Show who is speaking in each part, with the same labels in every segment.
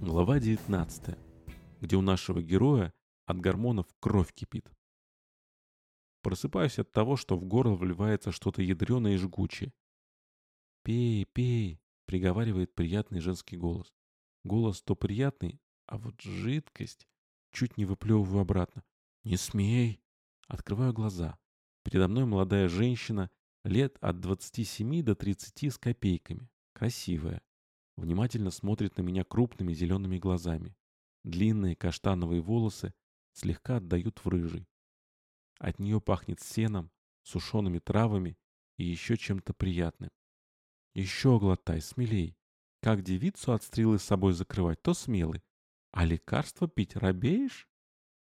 Speaker 1: Глава 19, где у нашего героя от гормонов кровь кипит. Просыпаюсь от того, что в горло вливается что-то ядреное и жгучее. «Пей, пей», — приговаривает приятный женский голос. Голос то приятный, а вот жидкость чуть не выплевываю обратно. «Не смей!» Открываю глаза. Передо мной молодая женщина, лет от 27 до 30 с копейками. Красивая внимательно смотрит на меня крупными зелеными глазами. Длинные каштановые волосы слегка отдают в рыжий. От нее пахнет сеном, сушеными травами и еще чем-то приятным. Еще глотай, смелей. Как девицу от стрелы с собой закрывать, то смелый. А лекарство пить робеешь?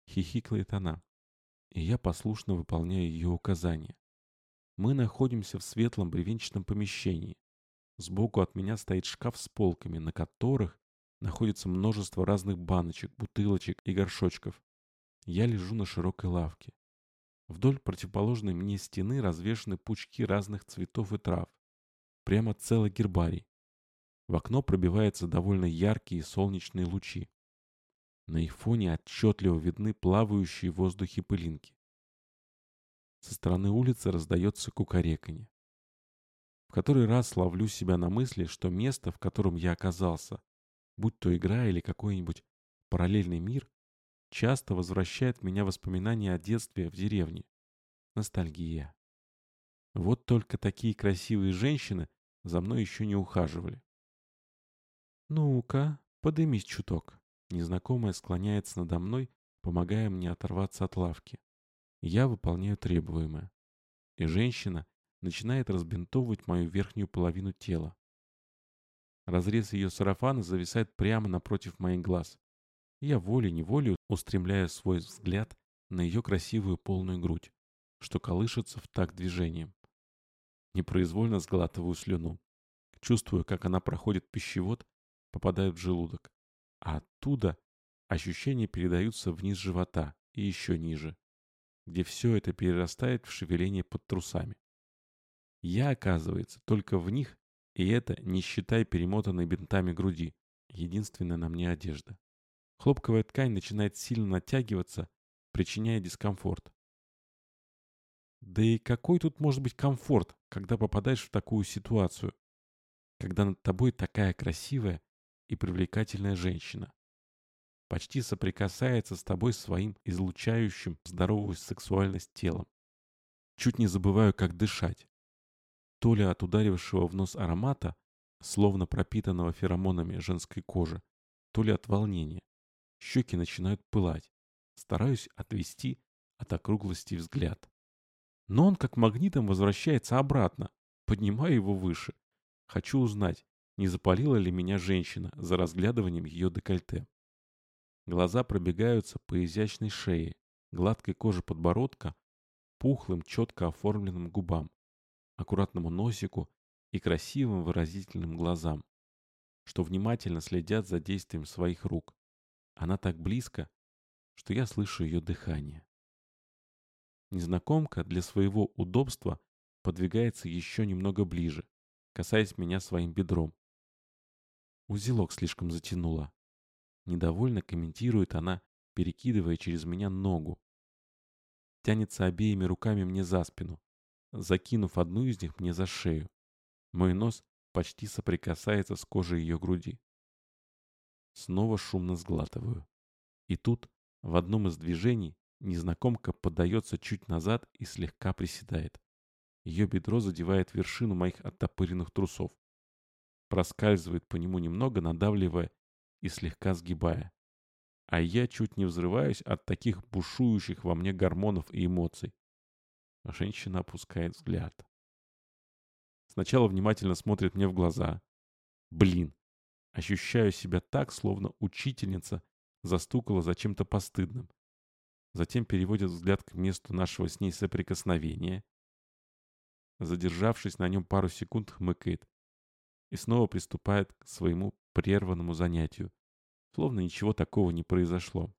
Speaker 1: Хихикает она. И я послушно выполняю ее указания. Мы находимся в светлом бревенчатом помещении. Сбоку от меня стоит шкаф с полками, на которых находится множество разных баночек, бутылочек и горшочков. Я лежу на широкой лавке. Вдоль противоположной мне стены развешаны пучки разных цветов и трав. Прямо целый гербарий. В окно пробиваются довольно яркие солнечные лучи. На их фоне отчетливо видны плавающие в воздухе пылинки. Со стороны улицы раздается кукареканье. В который раз ловлю себя на мысли, что место, в котором я оказался, будь то игра или какой-нибудь параллельный мир, часто возвращает меня воспоминания о детстве в деревне. Ностальгия. Вот только такие красивые женщины за мной еще не ухаживали. «Ну-ка, подымись чуток». Незнакомая склоняется надо мной, помогая мне оторваться от лавки. Я выполняю требуемое. И женщина, начинает разбинтовывать мою верхнюю половину тела. Разрез ее сарафана зависает прямо напротив моих глаз. Я волей-неволей устремляю свой взгляд на ее красивую полную грудь, что колышется в такт движением. Непроизвольно сглатываю слюну. Чувствую, как она проходит пищевод, попадает в желудок. А оттуда ощущения передаются вниз живота и еще ниже, где все это перерастает в шевеление под трусами. Я, оказывается, только в них, и это не считая перемотанной бинтами груди, единственная на мне одежда. Хлопковая ткань начинает сильно натягиваться, причиняя дискомфорт. Да и какой тут может быть комфорт, когда попадаешь в такую ситуацию, когда над тобой такая красивая и привлекательная женщина, почти соприкасается с тобой своим излучающим здоровую сексуальность телом. Чуть не забываю, как дышать то ли от ударившего в нос аромата, словно пропитанного феромонами женской кожи, то ли от волнения. Щеки начинают пылать. Стараюсь отвести от округлости взгляд. Но он как магнитом возвращается обратно. Поднимаю его выше. Хочу узнать, не запалила ли меня женщина за разглядыванием ее декольте. Глаза пробегаются по изящной шее, гладкой коже подбородка, пухлым, четко оформленным губам аккуратному носику и красивым выразительным глазам, что внимательно следят за действием своих рук. Она так близко, что я слышу ее дыхание. Незнакомка для своего удобства подвигается еще немного ближе, касаясь меня своим бедром. Узелок слишком затянула. Недовольно комментирует она, перекидывая через меня ногу. Тянется обеими руками мне за спину, закинув одну из них мне за шею. Мой нос почти соприкасается с кожей ее груди. Снова шумно сглатываю. И тут, в одном из движений, незнакомка поддается чуть назад и слегка приседает. Ее бедро задевает вершину моих оттопыренных трусов. Проскальзывает по нему немного, надавливая и слегка сгибая. А я чуть не взрываюсь от таких бушующих во мне гормонов и эмоций. Женщина опускает взгляд. Сначала внимательно смотрит мне в глаза. Блин, ощущаю себя так, словно учительница застукала за чем-то постыдным. Затем переводит взгляд к месту нашего с ней соприкосновения. Задержавшись на нем пару секунд, хмыкает. И снова приступает к своему прерванному занятию. Словно ничего такого не произошло.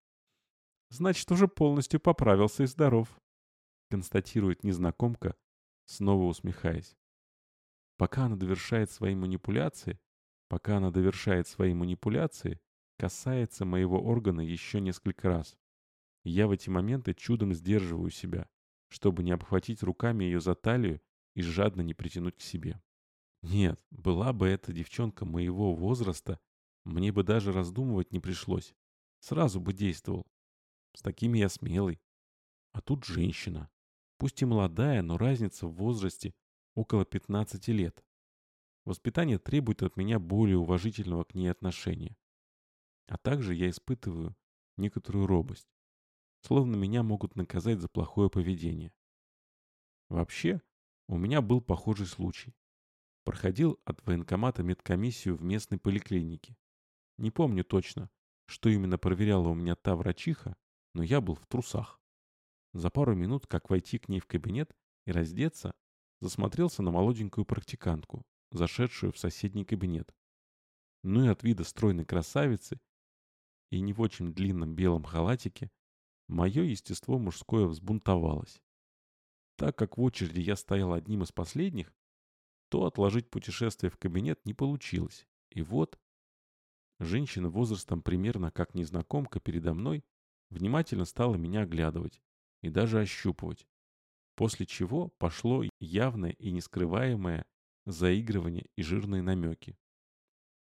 Speaker 1: Значит, уже полностью поправился и здоров констатирует незнакомка, снова усмехаясь. Пока она довершает свои манипуляции, пока она довершает свои манипуляции, касается моего органа еще несколько раз. Я в эти моменты чудом сдерживаю себя, чтобы не обхватить руками ее за талию и жадно не притянуть к себе. Нет, была бы эта девчонка моего возраста, мне бы даже раздумывать не пришлось. Сразу бы действовал. С такими я смелый. А тут женщина. Пусть и молодая, но разница в возрасте около 15 лет. Воспитание требует от меня более уважительного к ней отношения. А также я испытываю некоторую робость. Словно меня могут наказать за плохое поведение. Вообще, у меня был похожий случай. Проходил от военкомата медкомиссию в местной поликлинике. Не помню точно, что именно проверяла у меня та врачиха, но я был в трусах. За пару минут, как войти к ней в кабинет и раздеться, засмотрелся на молоденькую практикантку, зашедшую в соседний кабинет. Ну и от вида стройной красавицы и не в очень длинном белом халатике мое естество мужское взбунтовалось. Так как в очереди я стоял одним из последних, то отложить путешествие в кабинет не получилось. И вот женщина возрастом примерно как незнакомка передо мной внимательно стала меня оглядывать и даже ощупывать. После чего пошло явное и нескрываемое заигрывание и жирные намеки,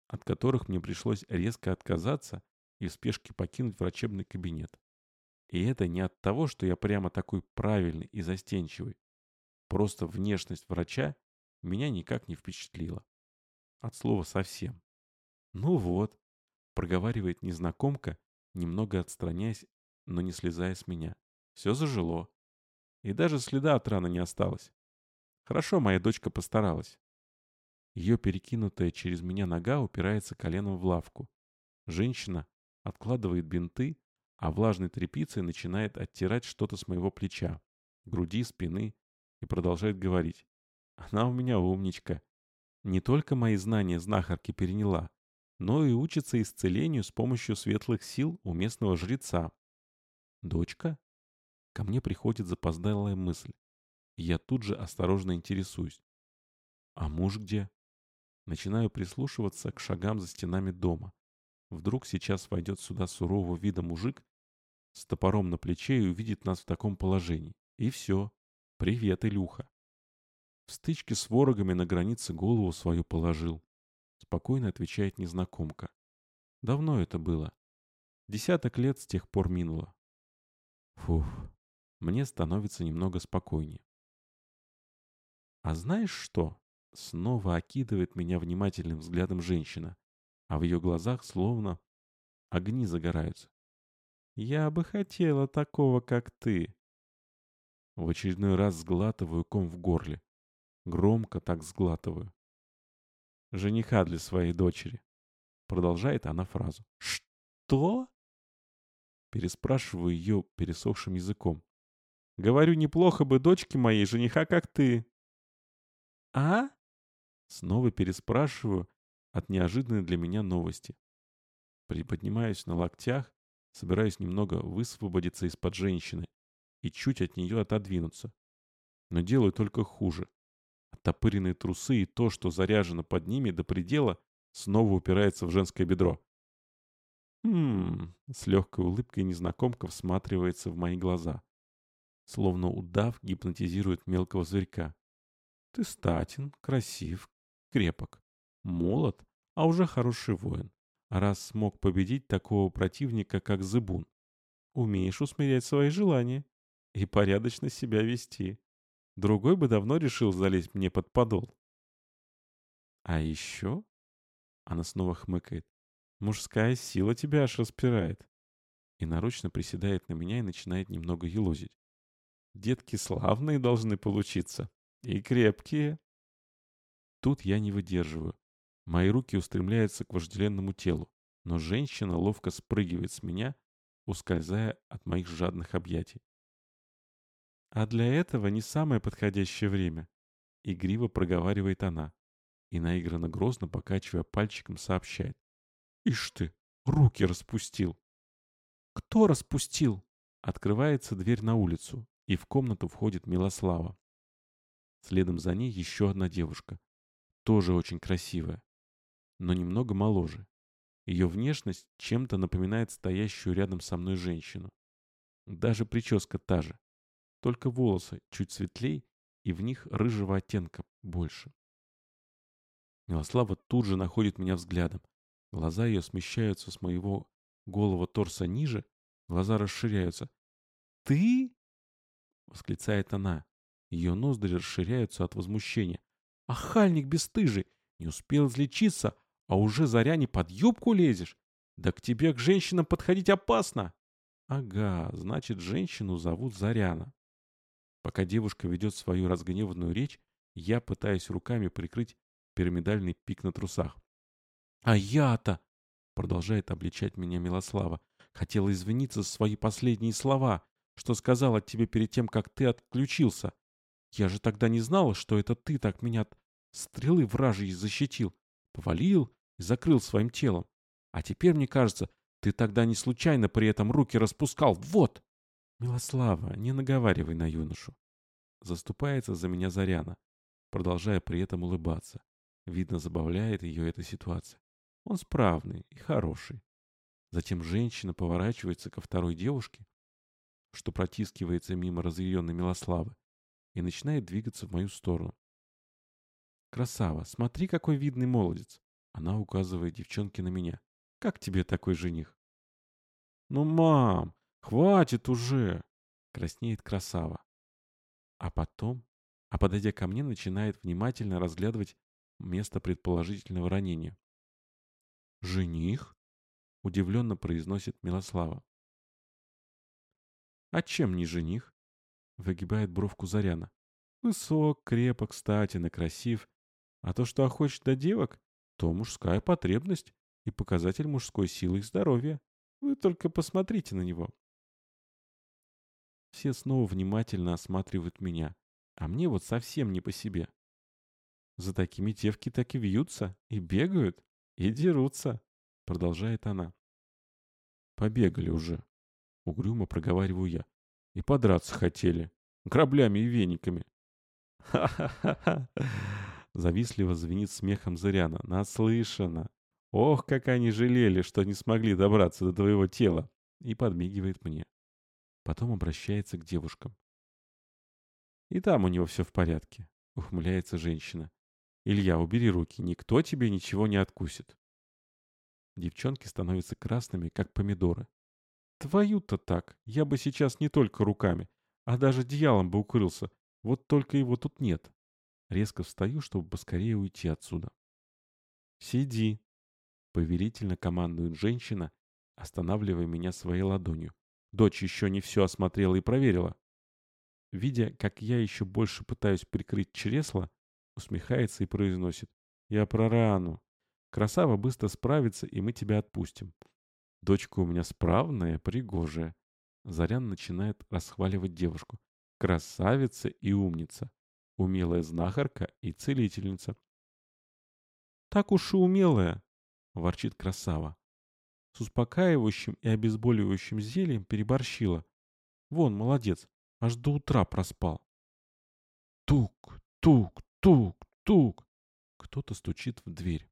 Speaker 1: от которых мне пришлось резко отказаться и в спешке покинуть врачебный кабинет. И это не от того, что я прямо такой правильный и застенчивый. Просто внешность врача меня никак не впечатлила. От слова совсем. «Ну вот», — проговаривает незнакомка, немного отстраняясь, но не слезая с меня. Все зажило. И даже следа от раны не осталось. Хорошо моя дочка постаралась. Ее перекинутая через меня нога упирается коленом в лавку. Женщина откладывает бинты, а влажной тряпицей начинает оттирать что-то с моего плеча, груди, спины и продолжает говорить. Она у меня умничка. Не только мои знания знахарки переняла, но и учится исцелению с помощью светлых сил у местного жреца. Дочка? Ко мне приходит запоздалая мысль. И я тут же осторожно интересуюсь. А муж где? Начинаю прислушиваться к шагам за стенами дома. Вдруг сейчас войдет сюда сурового вида мужик с топором на плече и увидит нас в таком положении. И все. Привет, Илюха. В стычке с ворогами на границе голову свою положил. Спокойно отвечает незнакомка. Давно это было. Десяток лет с тех пор минуло. Фух, мне становится немного спокойнее. А знаешь что? Снова окидывает меня внимательным взглядом женщина, а в ее глазах словно огни загораются. Я бы хотела такого, как ты. В очередной раз сглатываю ком в горле. Громко так сглатываю. Жениха для своей дочери. Продолжает она фразу. Что? Переспрашиваю ее пересохшим языком. Говорю, неплохо бы дочке моей жениха, как ты. А? Снова переспрашиваю от неожиданной для меня новости. Приподнимаюсь на локтях, собираюсь немного высвободиться из-под женщины и чуть от нее отодвинуться. Но делаю только хуже. Оттопыренные трусы и то, что заряжено под ними до предела, снова упирается в женское бедро. «Хм...» — с легкой улыбкой незнакомка всматривается в мои глаза словно удав гипнотизирует мелкого зверька. Ты статен, красив, крепок, молод, а уже хороший воин. Раз смог победить такого противника, как Зыбун. Умеешь усмирять свои желания и порядочно себя вести. Другой бы давно решил залезть мне под подол. А еще... Она снова хмыкает. Мужская сила тебя аж распирает. И нарочно приседает на меня и начинает немного елозить. Детки славные должны получиться. И крепкие. Тут я не выдерживаю. Мои руки устремляются к вожделенному телу, но женщина ловко спрыгивает с меня, ускользая от моих жадных объятий. А для этого не самое подходящее время. Игриво проговаривает она и наигранно грозно, покачивая пальчиком, сообщает. Ишь ты, руки распустил. Кто распустил? Открывается дверь на улицу, и в комнату входит Милослава. Следом за ней еще одна девушка, тоже очень красивая, но немного моложе. Ее внешность чем-то напоминает стоящую рядом со мной женщину. Даже прическа та же. Только волосы чуть светлей, и в них рыжего оттенка больше. Милослава тут же находит меня взглядом. Глаза ее смещаются с моего голого торса ниже, глаза расширяются. «Ты?» — восклицает она. Ее ноздри расширяются от возмущения. «Ахальник бесстыжий! Не успел излечиться, а уже заря не под юбку лезешь? Да к тебе к женщинам подходить опасно!» «Ага, значит, женщину зовут Заряна». Пока девушка ведет свою разгневанную речь, я пытаюсь руками прикрыть пирамидальный пик на трусах. «А я-то!» — продолжает обличать меня Милослава. «Хотела извиниться за свои последние слова, что сказала тебе перед тем, как ты отключился. Я же тогда не знала, что это ты так меня от стрелы вражьей защитил, повалил и закрыл своим телом. А теперь, мне кажется, ты тогда не случайно при этом руки распускал. Вот!» «Милослава, не наговаривай на юношу!» Заступается за меня Заряна, продолжая при этом улыбаться. Видно, забавляет ее эта ситуация. Он справный и хороший. Затем женщина поворачивается ко второй девушке, что протискивается мимо разъяренной Милославы, и начинает двигаться в мою сторону. «Красава, смотри, какой видный молодец!» Она указывает девчонке на меня. «Как тебе такой жених?» «Ну, мам, хватит уже!» Краснеет красава. А потом, а подойдя ко мне, начинает внимательно разглядывать место предположительного ранения. «Жених?» — удивленно произносит Милослава. «А чем не жених?» — выгибает бровку Заряна. «Высок, крепок, кстати, на красив. А то, что охочет до девок, то мужская потребность и показатель мужской силы и здоровья. Вы только посмотрите на него». Все снова внимательно осматривают меня, а мне вот совсем не по себе. За такими девки так и вьются, и бегают, и дерутся, продолжает она. Побегали уже, угрюмо проговариваю я. И подраться хотели, граблями и вениками. Ха-ха-ха! Завистливо звенит смехом Зыряна. Наслышано. Ох, как они жалели, что не смогли добраться до твоего тела. И подмигивает мне. Потом обращается к девушкам. И там у него все в порядке, ухмыляется женщина. Илья, убери руки, никто тебе ничего не откусит. Девчонки становятся красными, как помидоры. Твою-то так, я бы сейчас не только руками, а даже одеялом бы укрылся, вот только его тут нет. Резко встаю, чтобы поскорее уйти отсюда. «Сиди», — повелительно командует женщина, останавливая меня своей ладонью. Дочь еще не все осмотрела и проверила. Видя, как я еще больше пытаюсь прикрыть чресло, усмехается и произносит. «Я про рану. Красава быстро справится, и мы тебя отпустим. Дочка у меня справная, пригожая». Зарян начинает расхваливать девушку. Красавица и умница. Умелая знахарка и целительница. «Так уж и умелая», — ворчит красава. С успокаивающим и обезболивающим зельем переборщила. Вон, молодец, аж до утра проспал. Тук, тук, Тук-тук! Кто-то стучит в дверь.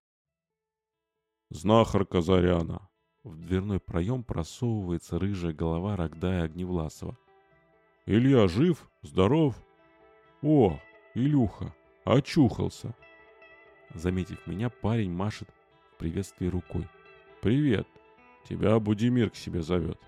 Speaker 1: «Знахарка Заряна!» В дверной проем просовывается рыжая голова Рогдая Огневласова. «Илья жив? Здоров?» «О, Илюха, очухался!» Заметив меня, парень машет в приветствии рукой. «Привет! Тебя Будимир к себе зовет!»